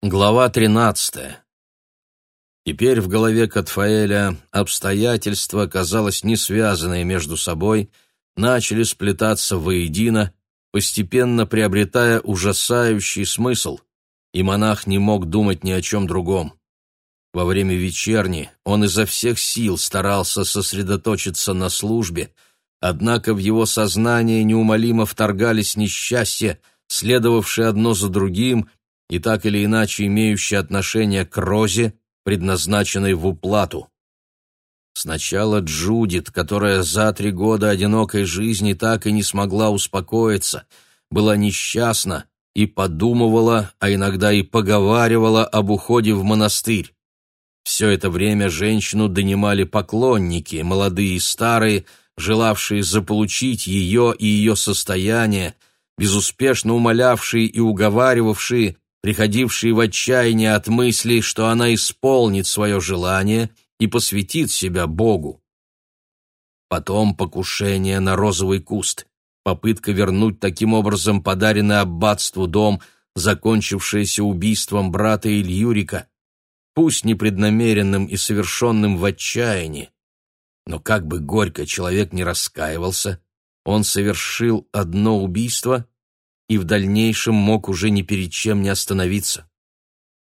Глава 13. Теперь в голове Катфаэля обстоятельства, казалось, не связанные между собой, начали сплетаться воедино, постепенно приобретая ужасающий смысл, и монах не мог думать ни о чем другом. Во время вечерни он изо всех сил старался сосредоточиться на службе, однако в его сознание неумолимо вторгались несчастья, следовавшие одно за другим и так или иначе имеющие отношение к розе, предназначенной в уплату. Сначала Джудит, которая за три года одинокой жизни так и не смогла успокоиться, была несчастна и подумывала, а иногда и поговаривала об уходе в монастырь. Все это время женщину донимали поклонники, молодые и старые, желавшие заполучить ее и ее состояние, безуспешно умолявшие и уговаривавшие, приходившие в отчаяние от мысли, что она исполнит свое желание и посвятит себя Богу. Потом покушение на розовый куст, попытка вернуть таким образом подаренный аббатству дом, закончившееся убийством брата Ильюрика, пусть непреднамеренным и совершенным в отчаянии. Но как бы горько человек не раскаивался, он совершил одно убийство и в дальнейшем мог уже ни перед чем не остановиться.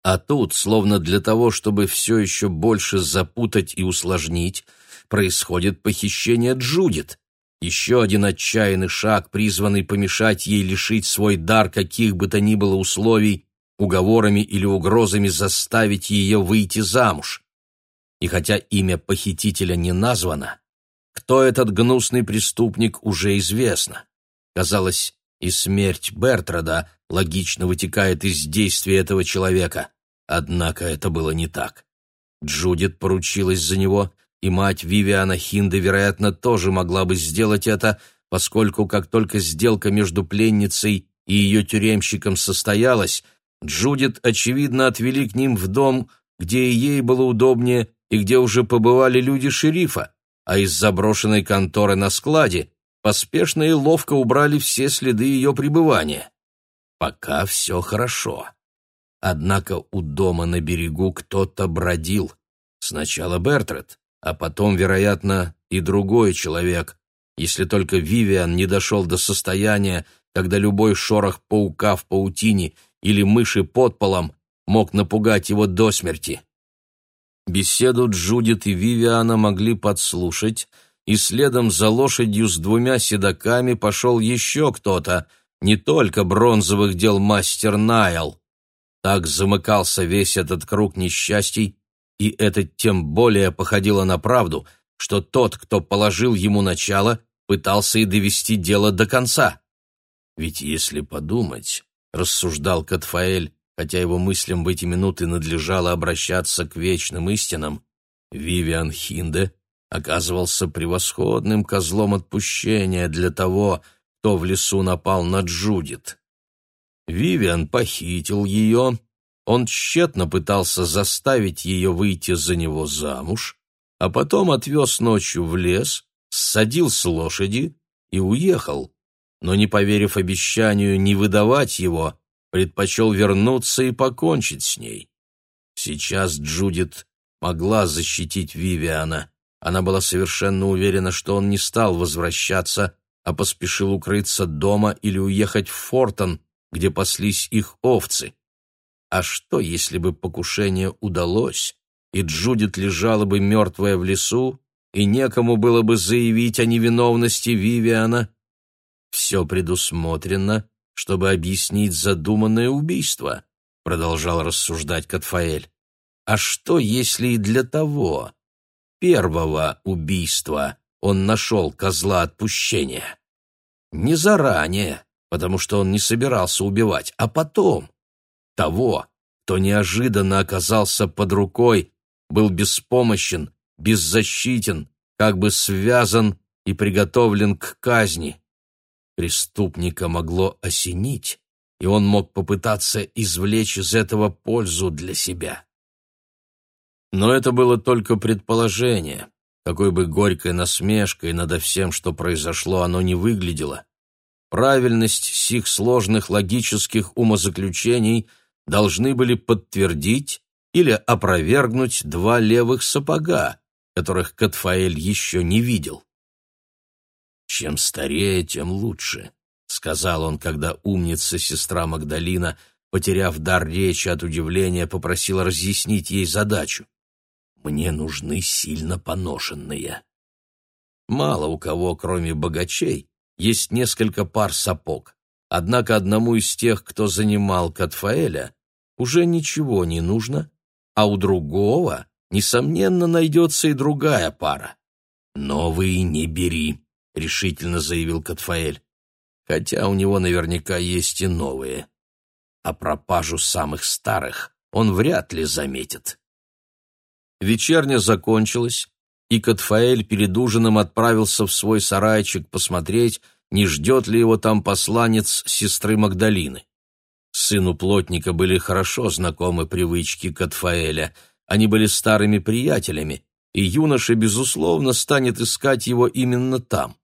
А тут, словно для того, чтобы все еще больше запутать и усложнить, происходит похищение Джудит. Еще один отчаянный шаг, призванный помешать ей лишить свой дар каких бы то ни было условий, уговорами или угрозами заставить ее выйти замуж. И хотя имя похитителя не названо, кто этот гнусный преступник уже известно. Казалось, и смерть Бертрада логично вытекает из действия этого человека. Однако это было не так. Джудит поручилась за него, и мать Вивиана Хинда, вероятно, тоже могла бы сделать это, поскольку как только сделка между пленницей и ее тюремщиком состоялась, Джудит, очевидно, отвели к ним в дом, где и ей было удобнее, и где уже побывали люди шерифа, а из заброшенной конторы на складе поспешно и ловко убрали все следы ее пребывания. Пока все хорошо. Однако у дома на берегу кто-то бродил. Сначала Бертред, а потом, вероятно, и другой человек, если только Вивиан не дошел до состояния, когда любой шорох паука в паутине или мыши под полом мог напугать его до смерти. Беседу Джудит и Вивиана могли подслушать, и следом за лошадью с двумя седаками пошел еще кто-то, не только бронзовых дел мастер Найл. Так замыкался весь этот круг несчастий, и это тем более походило на правду, что тот, кто положил ему начало, пытался и довести дело до конца. Ведь если подумать, рассуждал Катфаэль, хотя его мыслям в эти минуты надлежало обращаться к вечным истинам, Вивиан Хинде оказывался превосходным козлом отпущения для того, кто в лесу напал на Джудит. Вивиан похитил ее, он тщетно пытался заставить ее выйти за него замуж, а потом отвез ночью в лес, ссадил с лошади и уехал, но, не поверив обещанию не выдавать его, предпочел вернуться и покончить с ней. Сейчас Джудит могла защитить Вивиана, она была совершенно уверена, что он не стал возвращаться, а поспешил укрыться дома или уехать в Фортон, где паслись их овцы. А что, если бы покушение удалось, и Джудит лежала бы мертвая в лесу, и некому было бы заявить о невиновности Вивиана? Все предусмотрено, чтобы объяснить задуманное убийство, продолжал рассуждать Катфаэль. А что, если и для того? Первого убийства он нашел козла отпущения. Не заранее, потому что он не собирался убивать, а потом. Того, кто неожиданно оказался под рукой, был беспомощен, беззащитен, как бы связан и приготовлен к казни. Преступника могло осенить, и он мог попытаться извлечь из этого пользу для себя. Но это было только предположение, какой бы горькой насмешкой над всем, что произошло, оно не выглядело. Правильность сих сложных логических умозаключений должны были подтвердить или опровергнуть два левых сапога, которых Катфаэль еще не видел. «Чем старее, тем лучше», — сказал он, когда умница сестра Магдалина, потеряв дар речи от удивления, попросила разъяснить ей задачу. «Мне нужны сильно поношенные». Мало у кого, кроме богачей, есть несколько пар сапог. Однако одному из тех, кто занимал Катфаэля, уже ничего не нужно, а у другого, несомненно, найдется и другая пара. «Новые не бери», — решительно заявил Катфаэль, хотя у него наверняка есть и новые. А пропажу самых старых он вряд ли заметит. Вечерня закончилась, и Катфаэль перед ужином отправился в свой сарайчик посмотреть, не ждет ли его там посланец сестры Магдалины. Сыну плотника были хорошо знакомы привычки Катфаэля, они были старыми приятелями, и юноша, безусловно, станет искать его именно там.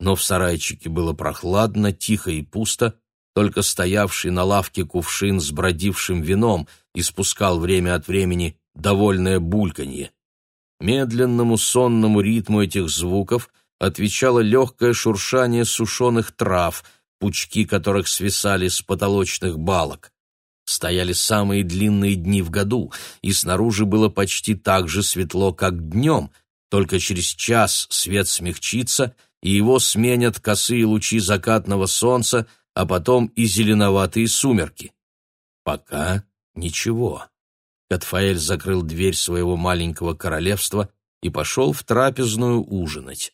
Но в сарайчике было прохладно, тихо и пусто, только стоявший на лавке кувшин с бродившим вином испускал время от времени довольное бульканье. Медленному сонному ритму этих звуков отвечало легкое шуршание сушеных трав, пучки которых свисали с потолочных балок. Стояли самые длинные дни в году, и снаружи было почти так же светло, как днем, только через час свет смягчится, и его сменят косые лучи закатного солнца, а потом и зеленоватые сумерки. Пока ничего. Катфаэль закрыл дверь своего маленького королевства и пошел в трапезную ужинать.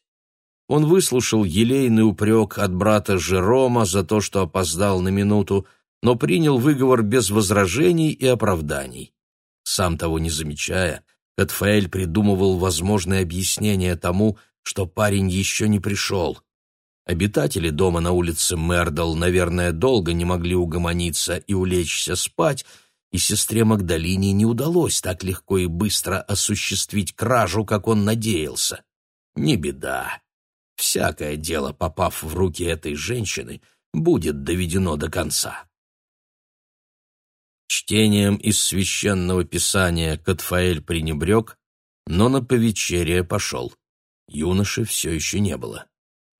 Он выслушал елейный упрек от брата Жерома за то, что опоздал на минуту, но принял выговор без возражений и оправданий. Сам того не замечая, Катфаэль придумывал возможное объяснение тому, что парень еще не пришел. Обитатели дома на улице Мердал, наверное, долго не могли угомониться и улечься спать, и сестре Магдалине не удалось так легко и быстро осуществить кражу, как он надеялся. Не беда. Всякое дело, попав в руки этой женщины, будет доведено до конца. Чтением из священного писания Катфаэль пренебрег, но на повечерие пошел. Юноши все еще не было.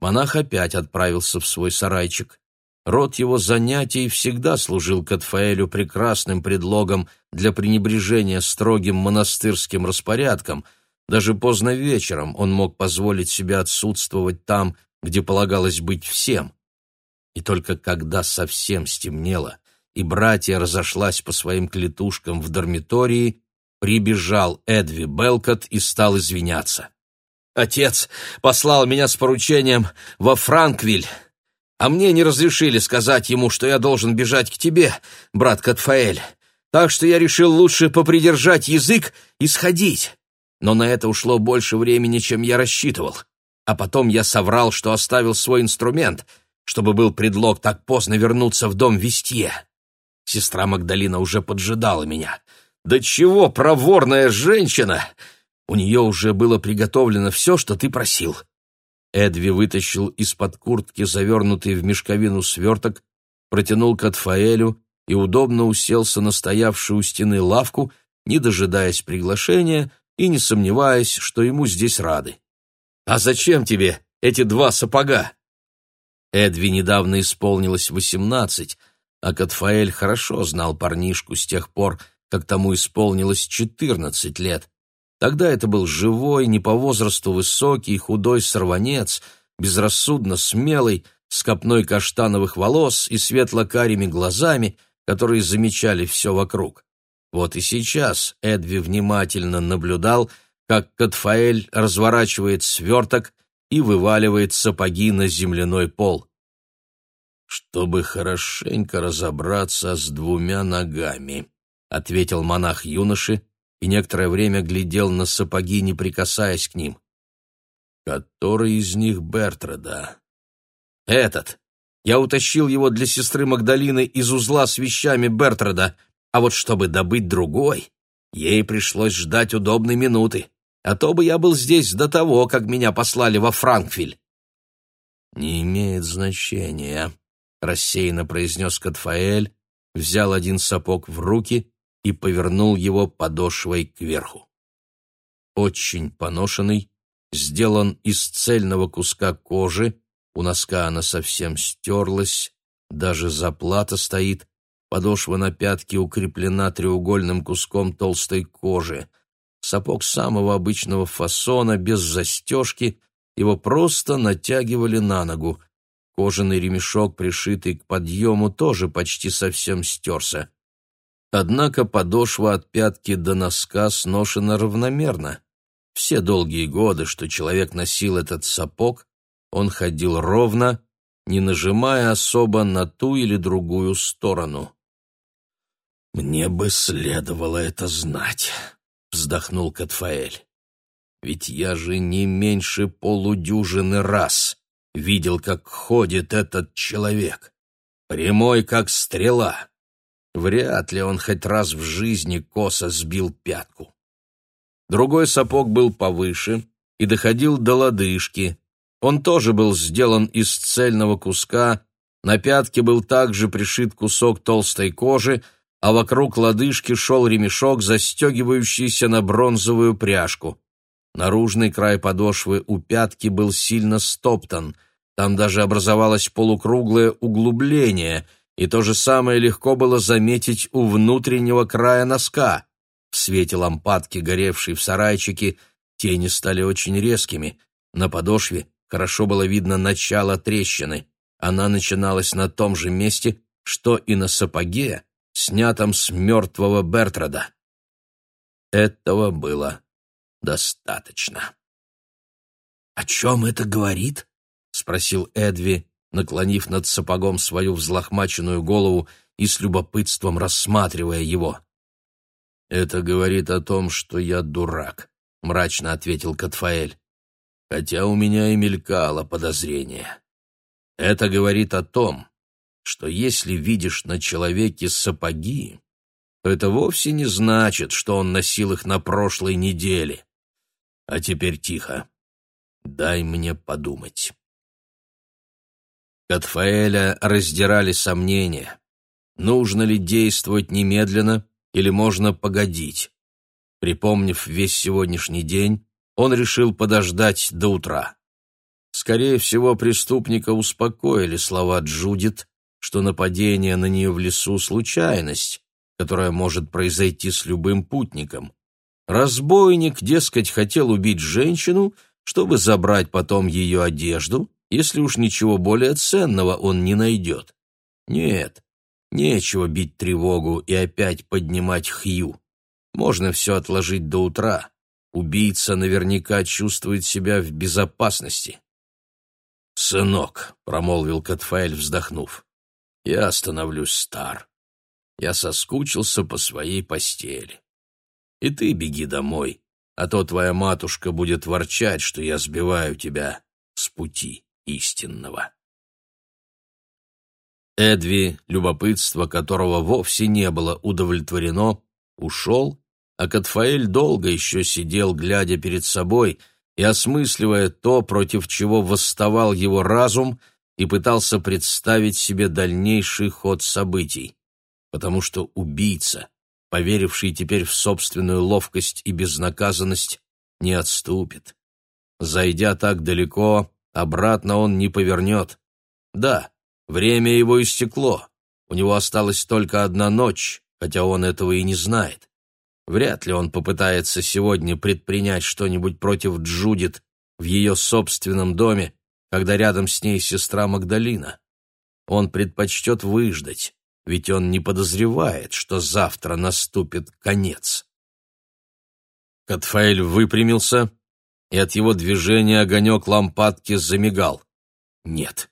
Монах опять отправился в свой сарайчик. Род его занятий всегда служил Катфаэлю прекрасным предлогом для пренебрежения строгим монастырским распорядком. Даже поздно вечером он мог позволить себе отсутствовать там, где полагалось быть всем. И только когда совсем стемнело, и братья разошлась по своим клетушкам в дармитории, прибежал Эдви Белкот и стал извиняться. «Отец послал меня с поручением во Франквиль а мне не разрешили сказать ему, что я должен бежать к тебе, брат Катфаэль. Так что я решил лучше попридержать язык и сходить. Но на это ушло больше времени, чем я рассчитывал. А потом я соврал, что оставил свой инструмент, чтобы был предлог так поздно вернуться в дом Вестье. Сестра Магдалина уже поджидала меня. «Да чего проворная женщина! У нее уже было приготовлено все, что ты просил. Эдви вытащил из-под куртки завернутый в мешковину сверток, протянул к Атфаэлю и удобно уселся на стоявшую у стены лавку, не дожидаясь приглашения и не сомневаясь, что ему здесь рады. «А зачем тебе эти два сапога?» Эдви недавно исполнилось восемнадцать, а Катфаэль хорошо знал парнишку с тех пор, как тому исполнилось четырнадцать лет, Тогда это был живой, не по возрасту высокий, худой сорванец, безрассудно смелый, с копной каштановых волос и светло-карими глазами, которые замечали все вокруг. Вот и сейчас Эдви внимательно наблюдал, как Катфаэль разворачивает сверток и вываливает сапоги на земляной пол. «Чтобы хорошенько разобраться с двумя ногами», — ответил монах юноши, и некоторое время глядел на сапоги, не прикасаясь к ним. «Который из них Бертрада?» «Этот. Я утащил его для сестры Магдалины из узла с вещами Бертрада, а вот чтобы добыть другой, ей пришлось ждать удобной минуты, а то бы я был здесь до того, как меня послали во Франкфиль». «Не имеет значения», — рассеянно произнес Катфаэль, взял один сапог в руки и повернул его подошвой кверху. Очень поношенный, сделан из цельного куска кожи, у носка она совсем стерлась, даже заплата стоит, подошва на пятке укреплена треугольным куском толстой кожи. Сапог самого обычного фасона, без застежки, его просто натягивали на ногу. Кожаный ремешок, пришитый к подъему, тоже почти совсем стерся. Однако подошва от пятки до носка сношена равномерно. Все долгие годы, что человек носил этот сапог, он ходил ровно, не нажимая особо на ту или другую сторону. «Мне бы следовало это знать», — вздохнул Катфаэль. «Ведь я же не меньше полудюжины раз видел, как ходит этот человек. Прямой, как стрела. Вряд ли он хоть раз в жизни косо сбил пятку. Другой сапог был повыше и доходил до лодыжки. Он тоже был сделан из цельного куска, на пятке был также пришит кусок толстой кожи, а вокруг лодыжки шел ремешок, застегивающийся на бронзовую пряжку. Наружный край подошвы у пятки был сильно стоптан, там даже образовалось полукруглое углубление — и то же самое легко было заметить у внутреннего края носка. В свете лампадки, горевшей в сарайчике, тени стали очень резкими. На подошве хорошо было видно начало трещины. Она начиналась на том же месте, что и на сапоге, снятом с мертвого Бертрада. Этого было достаточно. «О чем это говорит?» — спросил Эдви, наклонив над сапогом свою взлохмаченную голову и с любопытством рассматривая его. «Это говорит о том, что я дурак», — мрачно ответил Катфаэль. «Хотя у меня и мелькало подозрение. Это говорит о том, что если видишь на человеке сапоги, то это вовсе не значит, что он носил их на прошлой неделе. А теперь тихо. Дай мне подумать». Катфаэля раздирали сомнения. Нужно ли действовать немедленно или можно погодить? Припомнив весь сегодняшний день, он решил подождать до утра. Скорее всего, преступника успокоили слова Джудит, что нападение на нее в лесу — случайность, которая может произойти с любым путником. Разбойник, дескать, хотел убить женщину, чтобы забрать потом ее одежду если уж ничего более ценного он не найдет. Нет, нечего бить тревогу и опять поднимать Хью. Можно все отложить до утра. Убийца наверняка чувствует себя в безопасности. «Сынок», — промолвил Катфаэль, вздохнув, — «я становлюсь стар. Я соскучился по своей постели. И ты беги домой, а то твоя матушка будет ворчать, что я сбиваю тебя с пути» истинного. Эдви, любопытство которого вовсе не было удовлетворено, ушел, а Катфаэль долго еще сидел, глядя перед собой и осмысливая то, против чего восставал его разум, и пытался представить себе дальнейший ход событий. Потому что убийца, поверивший теперь в собственную ловкость и безнаказанность, не отступит. Зайдя так далеко, Обратно он не повернет. Да, время его истекло. У него осталась только одна ночь, хотя он этого и не знает. Вряд ли он попытается сегодня предпринять что-нибудь против Джудит в ее собственном доме, когда рядом с ней сестра Магдалина. Он предпочтет выждать, ведь он не подозревает, что завтра наступит конец. Катфаэль выпрямился и от его движения огонек лампадки замигал. Нет,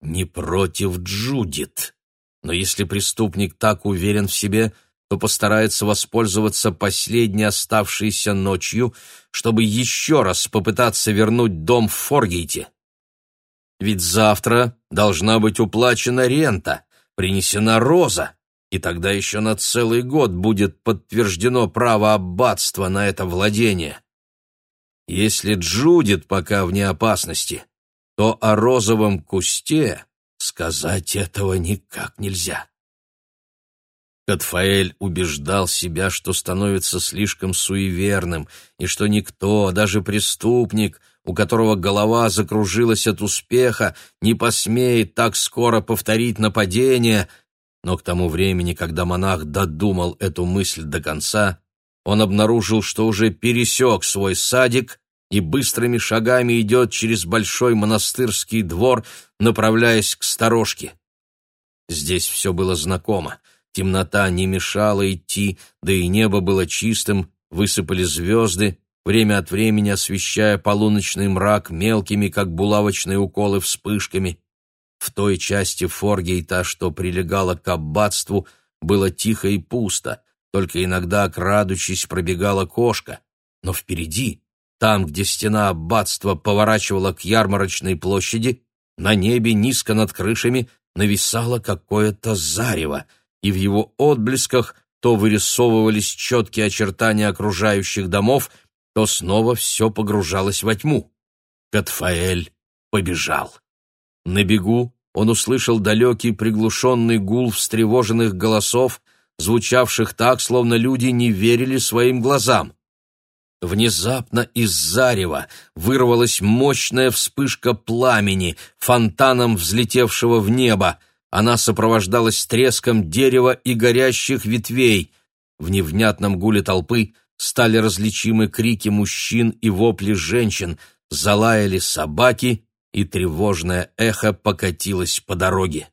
не против Джудит. Но если преступник так уверен в себе, то постарается воспользоваться последней оставшейся ночью, чтобы еще раз попытаться вернуть дом в Форгейте. Ведь завтра должна быть уплачена рента, принесена роза, и тогда еще на целый год будет подтверждено право аббатства на это владение. Если Джудит пока вне опасности, то о розовом кусте сказать этого никак нельзя. Катфаэль убеждал себя, что становится слишком суеверным, и что никто, даже преступник, у которого голова закружилась от успеха, не посмеет так скоро повторить нападение, но к тому времени, когда монах додумал эту мысль до конца, он обнаружил, что уже пересек свой садик и быстрыми шагами идет через большой монастырский двор, направляясь к сторожке. Здесь все было знакомо. Темнота не мешала идти, да и небо было чистым, высыпали звезды, время от времени освещая полуночный мрак мелкими, как булавочные уколы, вспышками. В той части Форгейта, что прилегала к аббатству, было тихо и пусто, только иногда, крадучись, пробегала кошка. Но впереди, там, где стена аббатства поворачивала к ярмарочной площади, на небе низко над крышами нависало какое-то зарево — и в его отблесках то вырисовывались четкие очертания окружающих домов, то снова все погружалось во тьму. Катфаэль побежал. На бегу он услышал далекий приглушенный гул встревоженных голосов, звучавших так, словно люди не верили своим глазам. Внезапно из зарева вырвалась мощная вспышка пламени, фонтаном взлетевшего в небо. Она сопровождалась треском дерева и горящих ветвей. В невнятном гуле толпы стали различимы крики мужчин и вопли женщин, залаяли собаки, и тревожное эхо покатилось по дороге.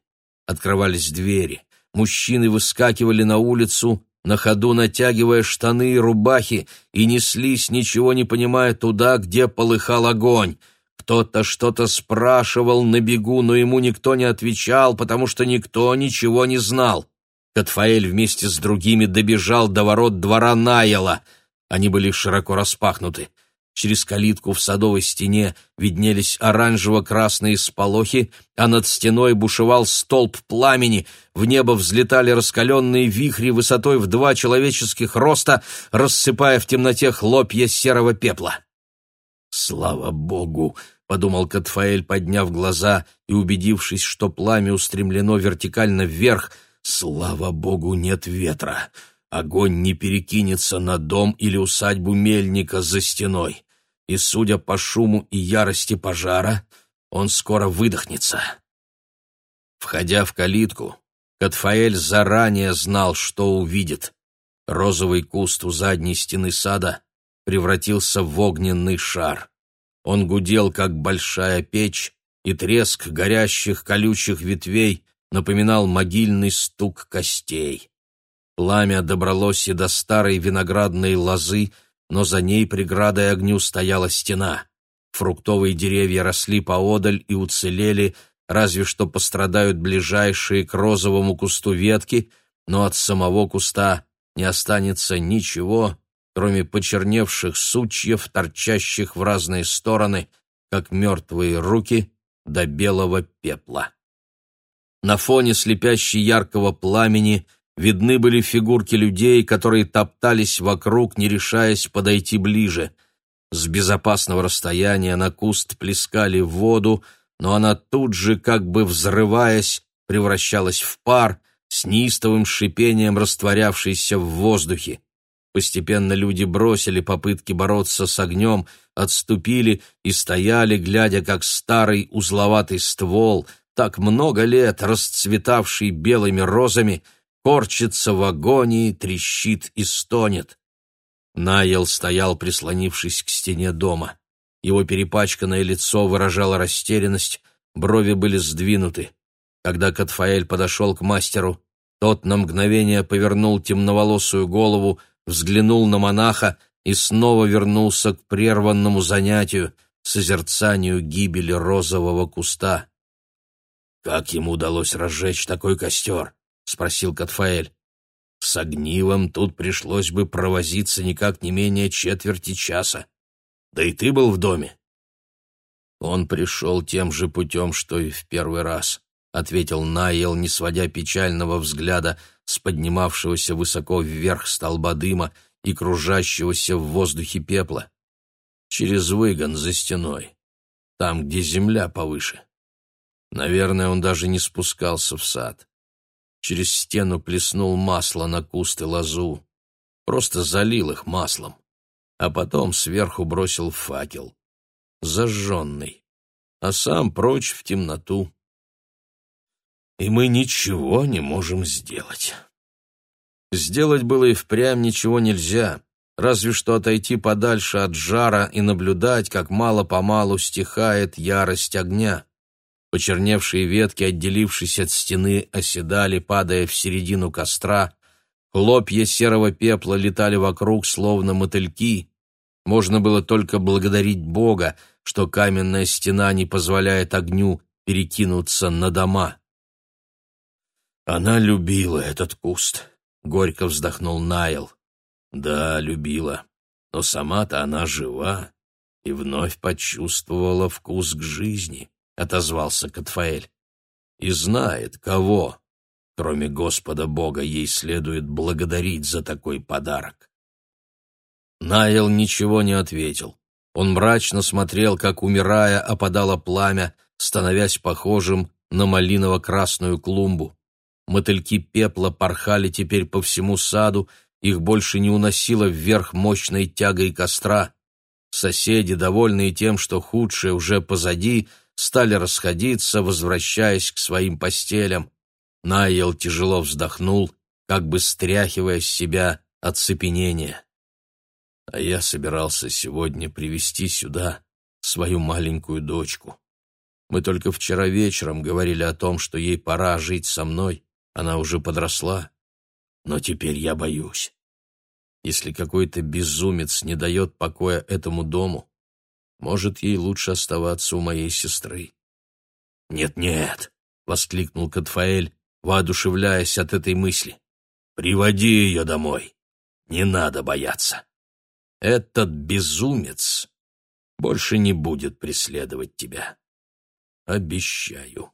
Открывались двери. Мужчины выскакивали на улицу, на ходу натягивая штаны и рубахи, и неслись, ничего не понимая, туда, где полыхал огонь — кто-то что-то спрашивал на бегу, но ему никто не отвечал, потому что никто ничего не знал. Катфаэль вместе с другими добежал до ворот двора Найела. Они были широко распахнуты. Через калитку в садовой стене виднелись оранжево-красные сполохи, а над стеной бушевал столб пламени, в небо взлетали раскаленные вихри высотой в два человеческих роста, рассыпая в темноте хлопья серого пепла. «Слава Богу!» — подумал Катфаэль, подняв глаза и убедившись, что пламя устремлено вертикально вверх. «Слава Богу, нет ветра! Огонь не перекинется на дом или усадьбу мельника за стеной, и, судя по шуму и ярости пожара, он скоро выдохнется». Входя в калитку, Катфаэль заранее знал, что увидит. Розовый куст у задней стены сада превратился в огненный шар. Он гудел, как большая печь, и треск горящих колючих ветвей напоминал могильный стук костей. Пламя добралось и до старой виноградной лозы, но за ней преградой огню стояла стена. Фруктовые деревья росли поодаль и уцелели, разве что пострадают ближайшие к розовому кусту ветки, но от самого куста не останется ничего, кроме почерневших сучьев, торчащих в разные стороны, как мертвые руки, до белого пепла. На фоне слепящей яркого пламени видны были фигурки людей, которые топтались вокруг, не решаясь подойти ближе. С безопасного расстояния на куст плескали воду, но она тут же, как бы взрываясь, превращалась в пар, с неистовым шипением растворявшийся в воздухе. Постепенно люди бросили попытки бороться с огнем, отступили и стояли, глядя, как старый узловатый ствол, так много лет расцветавший белыми розами, корчится в агонии, трещит и стонет. Наел стоял, прислонившись к стене дома. Его перепачканное лицо выражало растерянность, брови были сдвинуты. Когда Катфаэль подошел к мастеру, тот на мгновение повернул темноволосую голову, взглянул на монаха и снова вернулся к прерванному занятию, созерцанию гибели розового куста. «Как ему удалось разжечь такой костер?» — спросил Катфаэль. «С огнивом тут пришлось бы провозиться никак не менее четверти часа. Да и ты был в доме». Он пришел тем же путем, что и в первый раз, — ответил Найл, не сводя печального взгляда с поднимавшегося высоко вверх столба дыма и кружащегося в воздухе пепла. Через выгон за стеной, там, где земля повыше. Наверное, он даже не спускался в сад. Через стену плеснул масло на кусты лозу. Просто залил их маслом. А потом сверху бросил факел. Зажженный. А сам прочь в темноту. И мы ничего не можем сделать. Сделать было и впрямь ничего нельзя, разве что отойти подальше от жара и наблюдать, как мало-помалу стихает ярость огня. Почерневшие ветки, отделившись от стены, оседали, падая в середину костра. Хлопья серого пепла летали вокруг, словно мотыльки. Можно было только благодарить Бога, что каменная стена не позволяет огню перекинуться на дома. Она любила этот куст. Горько вздохнул Найл. Да, любила. Но сама-то она жива и вновь почувствовала вкус к жизни, отозвался Катфаэль. И знает, кого, кроме Господа Бога, ей следует благодарить за такой подарок. Найл ничего не ответил. Он мрачно смотрел, как, умирая, опадало пламя, становясь похожим на малиново-красную клумбу. Мотыльки пепла порхали теперь по всему саду, их больше не уносило вверх мощной тягой костра. Соседи, довольные тем, что худшее уже позади, стали расходиться, возвращаясь к своим постелям. Найел тяжело вздохнул, как бы стряхивая с себя оцепенение. А я собирался сегодня привести сюда свою маленькую дочку. Мы только вчера вечером говорили о том, что ей пора жить со мной, она уже подросла. Но теперь я боюсь. Если какой-то безумец не дает покоя этому дому, может, ей лучше оставаться у моей сестры. «Нет-нет», — воскликнул Катфаэль, воодушевляясь от этой мысли. «Приводи ее домой. Не надо бояться. Этот безумец больше не будет преследовать тебя. Обещаю».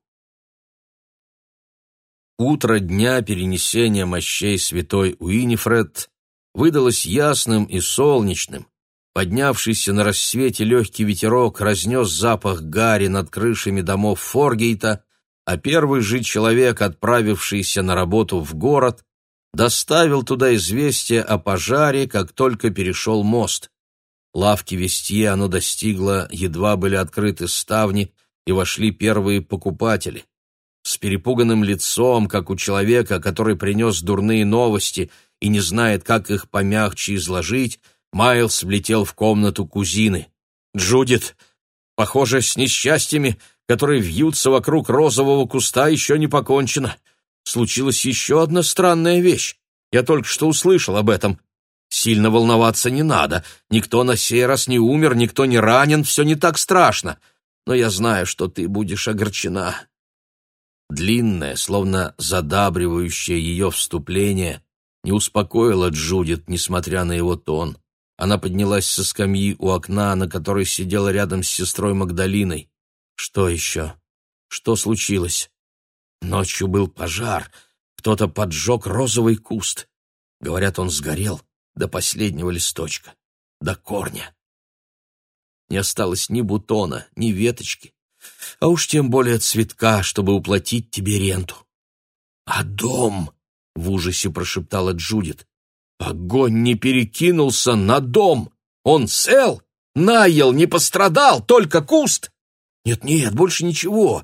Утро дня перенесения мощей святой Уинифред выдалось ясным и солнечным. Поднявшийся на рассвете легкий ветерок разнес запах гари над крышами домов Форгейта, а первый же человек, отправившийся на работу в город, доставил туда известие о пожаре, как только перешел мост. Лавки Вестье оно достигло, едва были открыты ставни, и вошли первые покупатели с перепуганным лицом, как у человека, который принес дурные новости и не знает, как их помягче изложить, Майлз влетел в комнату кузины. «Джудит, похоже, с несчастьями, которые вьются вокруг розового куста, еще не покончено. Случилась еще одна странная вещь. Я только что услышал об этом. Сильно волноваться не надо. Никто на сей раз не умер, никто не ранен, все не так страшно. Но я знаю, что ты будешь огорчена. Длинное, словно задабривающее ее вступление, не успокоило Джудит, несмотря на его тон. Она поднялась со скамьи у окна, на которой сидела рядом с сестрой Магдалиной. Что еще? Что случилось? Ночью был пожар. Кто-то поджег розовый куст. Говорят, он сгорел до последнего листочка, до корня. Не осталось ни бутона, ни веточки, а уж тем более цветка, чтобы уплатить тебе ренту. А дом, — в ужасе прошептала Джудит, — огонь не перекинулся на дом. Он цел, наел, не пострадал, только куст. Нет-нет, больше ничего.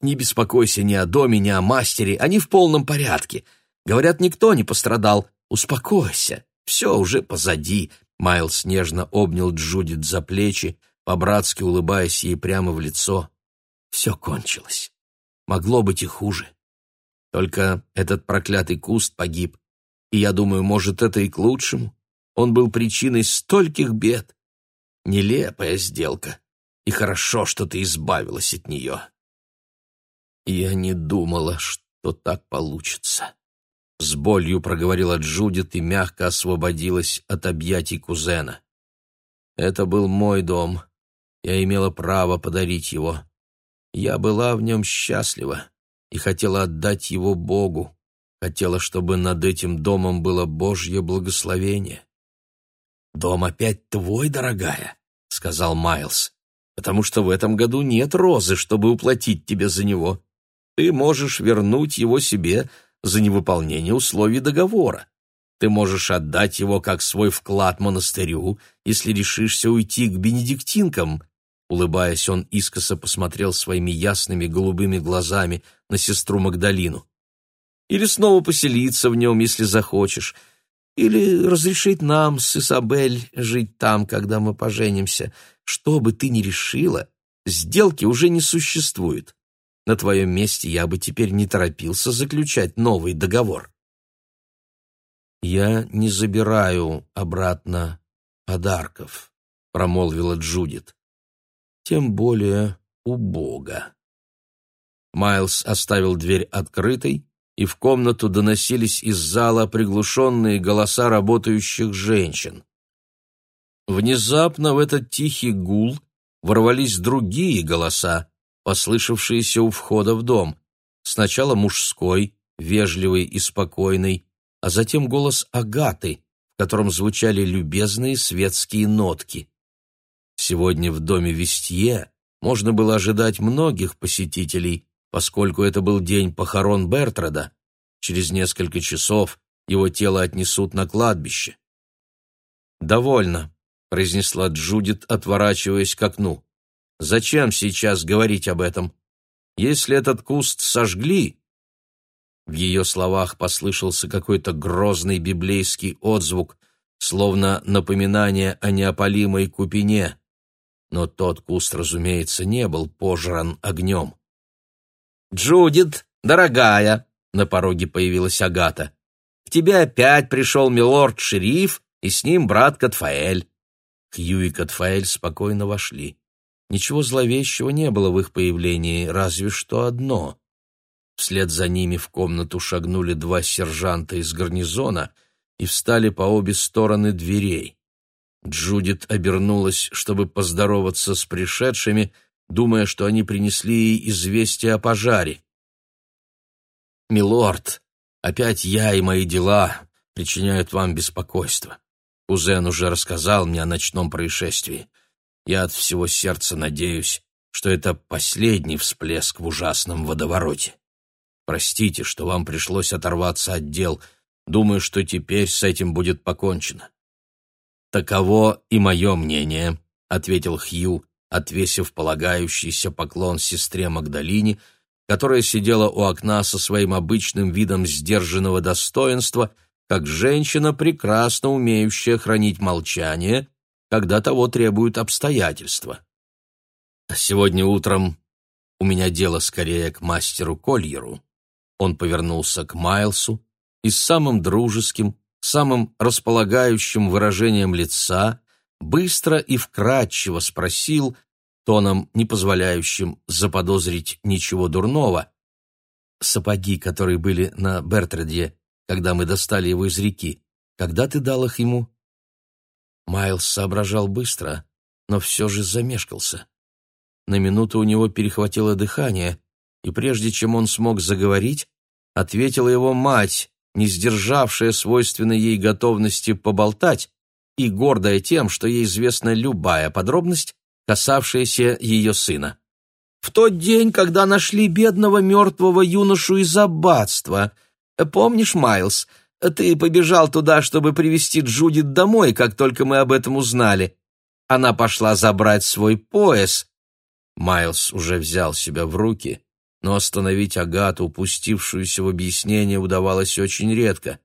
Не беспокойся ни о доме, ни о мастере, они в полном порядке. Говорят, никто не пострадал. Успокойся, все уже позади. Майлз нежно обнял Джудит за плечи, по-братски улыбаясь ей прямо в лицо. Все кончилось. Могло быть и хуже. Только этот проклятый куст погиб. И я думаю, может, это и к лучшему. Он был причиной стольких бед. Нелепая сделка. И хорошо, что ты избавилась от нее. Я не думала, что так получится. С болью проговорила Джудит и мягко освободилась от объятий кузена. Это был мой дом. Я имела право подарить его. Я была в нем счастлива и хотела отдать его Богу, хотела, чтобы над этим домом было Божье благословение. «Дом опять твой, дорогая», — сказал Майлз, «потому что в этом году нет розы, чтобы уплатить тебе за него. Ты можешь вернуть его себе за невыполнение условий договора. Ты можешь отдать его как свой вклад монастырю, если решишься уйти к бенедиктинкам». Улыбаясь, он искоса посмотрел своими ясными голубыми глазами на сестру Магдалину. «Или снова поселиться в нем, если захочешь. Или разрешить нам с Исабель жить там, когда мы поженимся. Что бы ты ни решила, сделки уже не существует. На твоем месте я бы теперь не торопился заключать новый договор». «Я не забираю обратно подарков», — промолвила Джудит. «Тем более у Бога». Майлз оставил дверь открытой, и в комнату доносились из зала приглушенные голоса работающих женщин. Внезапно в этот тихий гул ворвались другие голоса, послышавшиеся у входа в дом. Сначала мужской, вежливый и спокойный, а затем голос Агаты, в котором звучали любезные светские нотки. Сегодня в доме Вестье можно было ожидать многих посетителей, поскольку это был день похорон Бертрада. Через несколько часов его тело отнесут на кладбище. «Довольно», — произнесла Джудит, отворачиваясь к окну. «Зачем сейчас говорить об этом? Если этот куст сожгли, в ее словах послышался какой-то грозный библейский отзвук, словно напоминание о неопалимой купине. Но тот куст, разумеется, не был пожран огнем. «Джудит, дорогая!» — на пороге появилась Агата. «К тебе опять пришел милорд-шериф и с ним брат Катфаэль». Хью и Катфаэль спокойно вошли. Ничего зловещего не было в их появлении, разве что одно. Вслед за ними в комнату шагнули два сержанта из гарнизона и встали по обе стороны дверей. Джудит обернулась, чтобы поздороваться с пришедшими, думая, что они принесли ей известие о пожаре. «Милорд, опять я и мои дела причиняют вам беспокойство. Кузен уже рассказал мне о ночном происшествии. Я от всего сердца надеюсь, что это последний всплеск в ужасном водовороте. Простите, что вам пришлось оторваться от дел. Думаю, что теперь с этим будет покончено». «Таково и мое мнение», — ответил Хью, отвесив полагающийся поклон сестре Магдалине, которая сидела у окна со своим обычным видом сдержанного достоинства, как женщина, прекрасно умеющая хранить молчание, когда того требуют обстоятельства. «Сегодня утром у меня дело скорее к мастеру Кольеру», он повернулся к Майлсу и с самым дружеским, самым располагающим выражением лица быстро и вкратчиво спросил, тоном, не позволяющим заподозрить ничего дурного, «Сапоги, которые были на Бертраде, когда мы достали его из реки, когда ты дал их ему?» Майлз соображал быстро, но все же замешкался. На минуту у него перехватило дыхание, и прежде чем он смог заговорить, ответила его мать, не сдержавшая свойственной ей готовности поболтать и гордая тем, что ей известна любая подробность, касавшаяся ее сына. «В тот день, когда нашли бедного мертвого юношу из аббатства, помнишь, Майлз, ты побежал туда, чтобы привести Джудит домой, как только мы об этом узнали. Она пошла забрать свой пояс». Майлз уже взял себя в руки но остановить Агату, упустившуюся в объяснение, удавалось очень редко.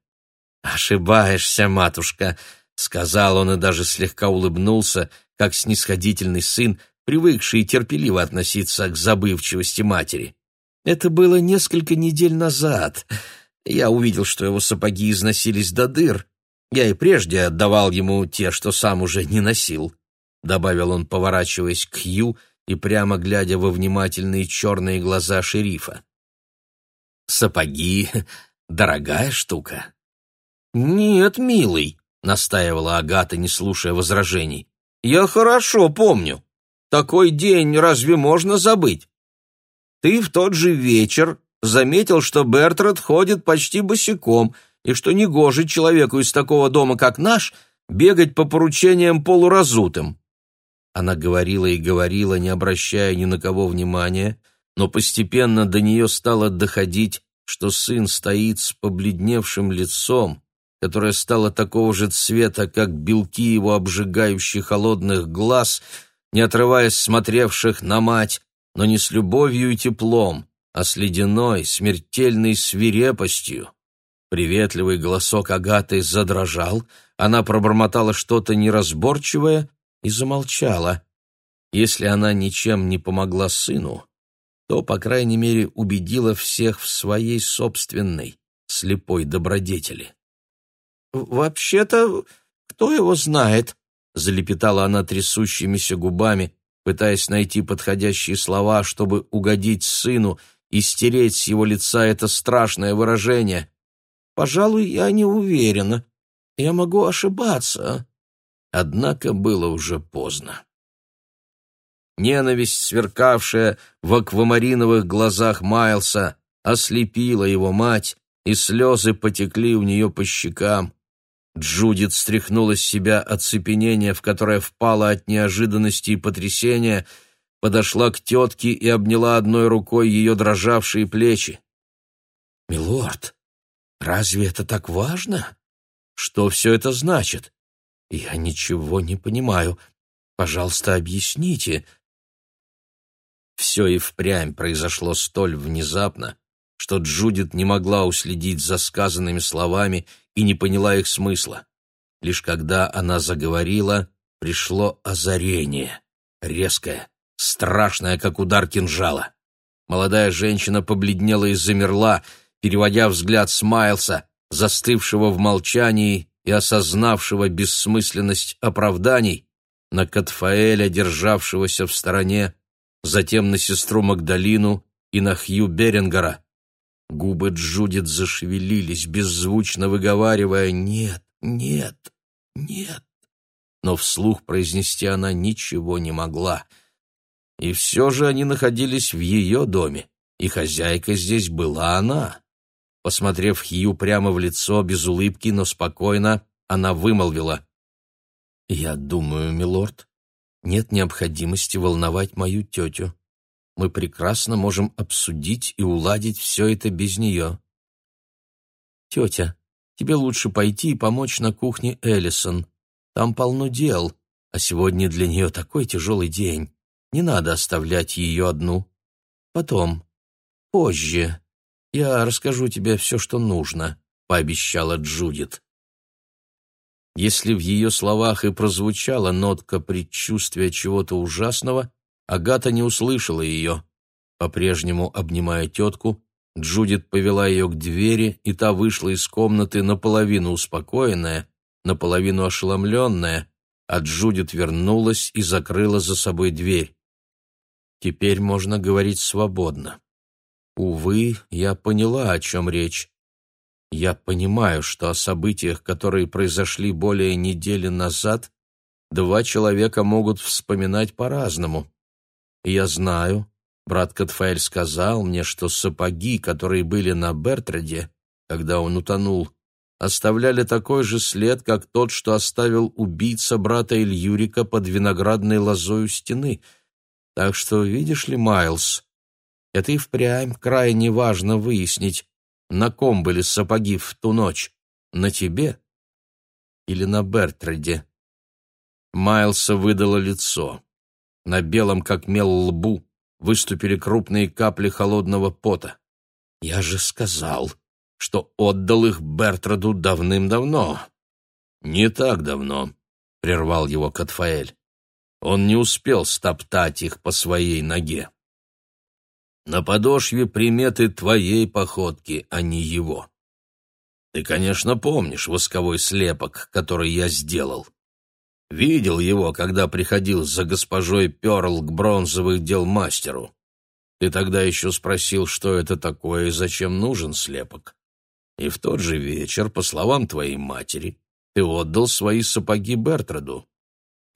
«Ошибаешься, матушка», — сказал он и даже слегка улыбнулся, как снисходительный сын, привыкший терпеливо относиться к забывчивости матери. «Это было несколько недель назад. Я увидел, что его сапоги износились до дыр. Я и прежде отдавал ему те, что сам уже не носил», — добавил он, поворачиваясь к Хью, — и прямо глядя во внимательные черные глаза шерифа. «Сапоги — дорогая штука». «Нет, милый», — настаивала Агата, не слушая возражений. «Я хорошо помню. Такой день разве можно забыть? Ты в тот же вечер заметил, что Бертрад ходит почти босиком, и что негоже человеку из такого дома, как наш, бегать по поручениям полуразутым. Она говорила и говорила, не обращая ни на кого внимания, но постепенно до нее стало доходить, что сын стоит с побледневшим лицом, которое стало такого же цвета, как белки его обжигающих холодных глаз, не отрываясь смотревших на мать, но не с любовью и теплом, а с ледяной, смертельной свирепостью. Приветливый голосок Агаты задрожал, она пробормотала что-то неразборчивое и замолчала. Если она ничем не помогла сыну, то, по крайней мере, убедила всех в своей собственной слепой добродетели. «Вообще-то, кто его знает?» — залепетала она трясущимися губами, пытаясь найти подходящие слова, чтобы угодить сыну и стереть с его лица это страшное выражение. «Пожалуй, я не уверена. Я могу ошибаться». Однако было уже поздно. Ненависть, сверкавшая в аквамариновых глазах Майлса, ослепила его мать, и слезы потекли у нее по щекам. Джудит стряхнула с себя оцепенение, в которое впала от неожиданности и потрясения, подошла к тетке и обняла одной рукой ее дрожавшие плечи. «Милорд, разве это так важно? Что все это значит? Я ничего не понимаю. Пожалуйста, объясните». Все и впрямь произошло столь внезапно, что Джудит не могла уследить за сказанными словами и не поняла их смысла. Лишь когда она заговорила, пришло озарение, резкое, страшное, как удар кинжала. Молодая женщина побледнела и замерла, переводя взгляд с Майлса, застывшего в молчании и осознавшего бессмысленность оправданий, на Катфаэля, державшегося в стороне, затем на сестру Магдалину и на Хью Берингера, Губы Джудит зашевелились, беззвучно выговаривая «нет, нет, нет». Но вслух произнести она ничего не могла. И все же они находились в ее доме, и хозяйка здесь была она. Посмотрев Хью прямо в лицо, без улыбки, но спокойно, она вымолвила. «Я думаю, милорд, нет необходимости волновать мою тетю мы прекрасно можем обсудить и уладить все это без нее. Тетя, тебе лучше пойти и помочь на кухне Эллисон. Там полно дел, а сегодня для нее такой тяжелый день. Не надо оставлять ее одну. Потом, позже, я расскажу тебе все, что нужно, пообещала Джудит. Если в ее словах и прозвучала нотка предчувствия чего-то ужасного, Агата не услышала ее. По-прежнему обнимая тетку, Джудит повела ее к двери, и та вышла из комнаты наполовину успокоенная, наполовину ошеломленная, а Джудит вернулась и закрыла за собой дверь. Теперь можно говорить свободно. Увы, я поняла, о чем речь. Я понимаю, что о событиях, которые произошли более недели назад, два человека могут вспоминать по-разному я знаю, брат Катфаэль сказал мне, что сапоги, которые были на Бертраде, когда он утонул, оставляли такой же след, как тот, что оставил убийца брата Ильюрика под виноградной лозой у стены. Так что, видишь ли, Майлз, это и впрямь крайне важно выяснить, на ком были сапоги в ту ночь, на тебе или на Бертраде. Майлса выдало лицо. На белом, как мел лбу, выступили крупные капли холодного пота. «Я же сказал, что отдал их Бертраду давным-давно». «Не так давно», — прервал его Катфаэль. «Он не успел стоптать их по своей ноге. На подошве приметы твоей походки, а не его. Ты, конечно, помнишь восковой слепок, который я сделал. Видел его, когда приходил за госпожой Перл к бронзовых дел мастеру. Ты тогда еще спросил, что это такое и зачем нужен слепок. И в тот же вечер, по словам твоей матери, ты отдал свои сапоги Бертраду.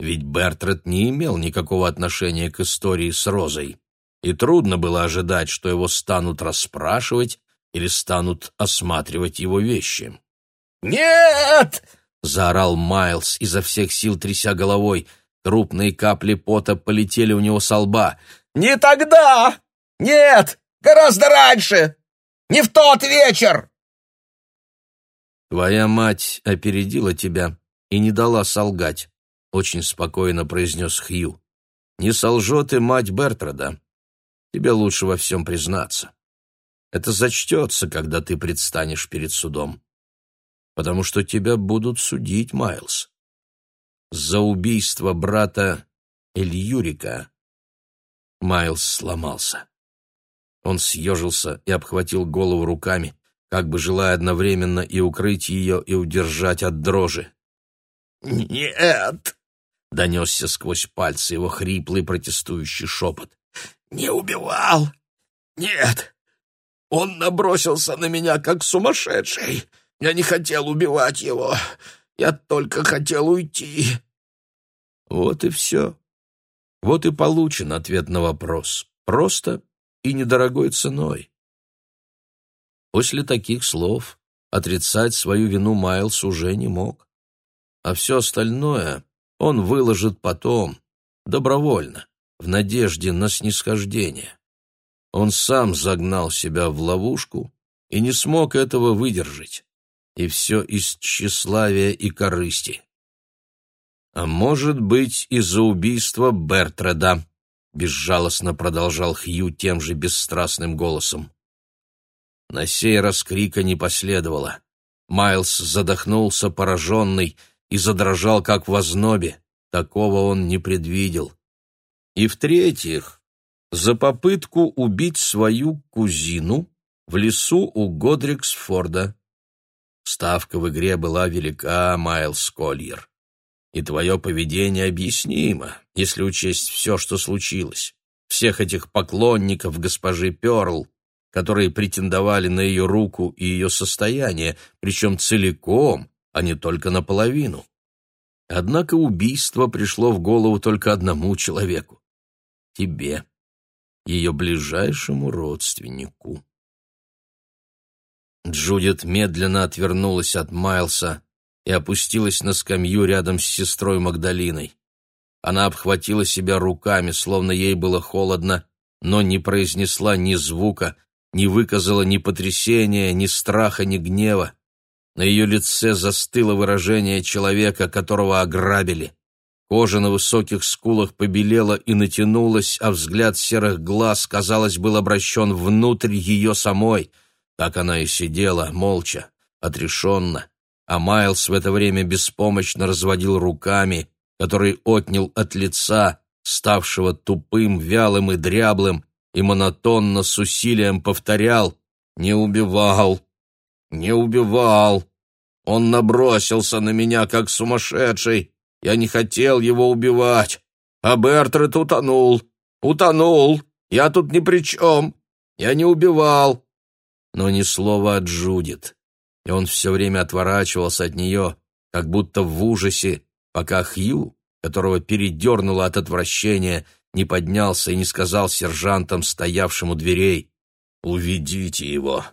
Ведь Бертрад не имел никакого отношения к истории с Розой, и трудно было ожидать, что его станут расспрашивать или станут осматривать его вещи. «Нет!» Заорал Майлз изо всех сил тряся головой. Крупные капли пота полетели у него со лба. «Не тогда! Нет! Гораздо раньше! Не в тот вечер!» «Твоя мать опередила тебя и не дала солгать», — очень спокойно произнес Хью. «Не солжет и мать Бертрада. Тебе лучше во всем признаться. Это зачтется, когда ты предстанешь перед судом. Потому что тебя будут судить, Майлз. За убийство брата Эльюрика». Майлз сломался. Он съежился и обхватил голову руками, как бы желая одновременно и укрыть ее, и удержать от дрожи. «Нет!» — донесся сквозь пальцы его хриплый протестующий шепот. «Не убивал! Нет! Он набросился на меня, как сумасшедший! Я не хотел убивать его! Я только хотел уйти!» Вот и все. Вот и получен ответ на вопрос. Просто и недорогой ценой. После таких слов отрицать свою вину Майлз уже не мог. А все остальное он выложит потом, добровольно, в надежде на снисхождение. Он сам загнал себя в ловушку и не смог этого выдержать. И все из тщеславия и корысти. А может быть, из-за убийства Бертреда, безжалостно продолжал Хью тем же бесстрастным голосом. На сей раз крика не последовало. Майлз задохнулся, пораженный, и задрожал, как в ознобе. Такого он не предвидел. И в-третьих, за попытку убить свою кузину в лесу у Годриксфорда. Ставка в игре была велика, Майлз Кольер и твое поведение объяснимо, если учесть все, что случилось. Всех этих поклонников госпожи Перл, которые претендовали на ее руку и ее состояние, причем целиком, а не только наполовину. Однако убийство пришло в голову только одному человеку — тебе, ее ближайшему родственнику. Джудит медленно отвернулась от Майлса, и опустилась на скамью рядом с сестрой Магдалиной. Она обхватила себя руками, словно ей было холодно, но не произнесла ни звука, не выказала ни потрясения, ни страха, ни гнева. На ее лице застыло выражение человека, которого ограбили. Кожа на высоких скулах побелела и натянулась, а взгляд серых глаз, казалось, был обращен внутрь ее самой. Так она и сидела, молча, отрешенно, а Майлз в это время беспомощно разводил руками, который отнял от лица, ставшего тупым, вялым и дряблым, и монотонно с усилием повторял «Не убивал! Не убивал! Он набросился на меня, как сумасшедший! Я не хотел его убивать! А Бертрет утонул! Утонул! Я тут ни при чем! Я не убивал!» Но ни слова от Джудит и он все время отворачивался от нее, как будто в ужасе, пока Хью, которого передернуло от отвращения, не поднялся и не сказал сержантам, стоявшим у дверей, «Уведите его!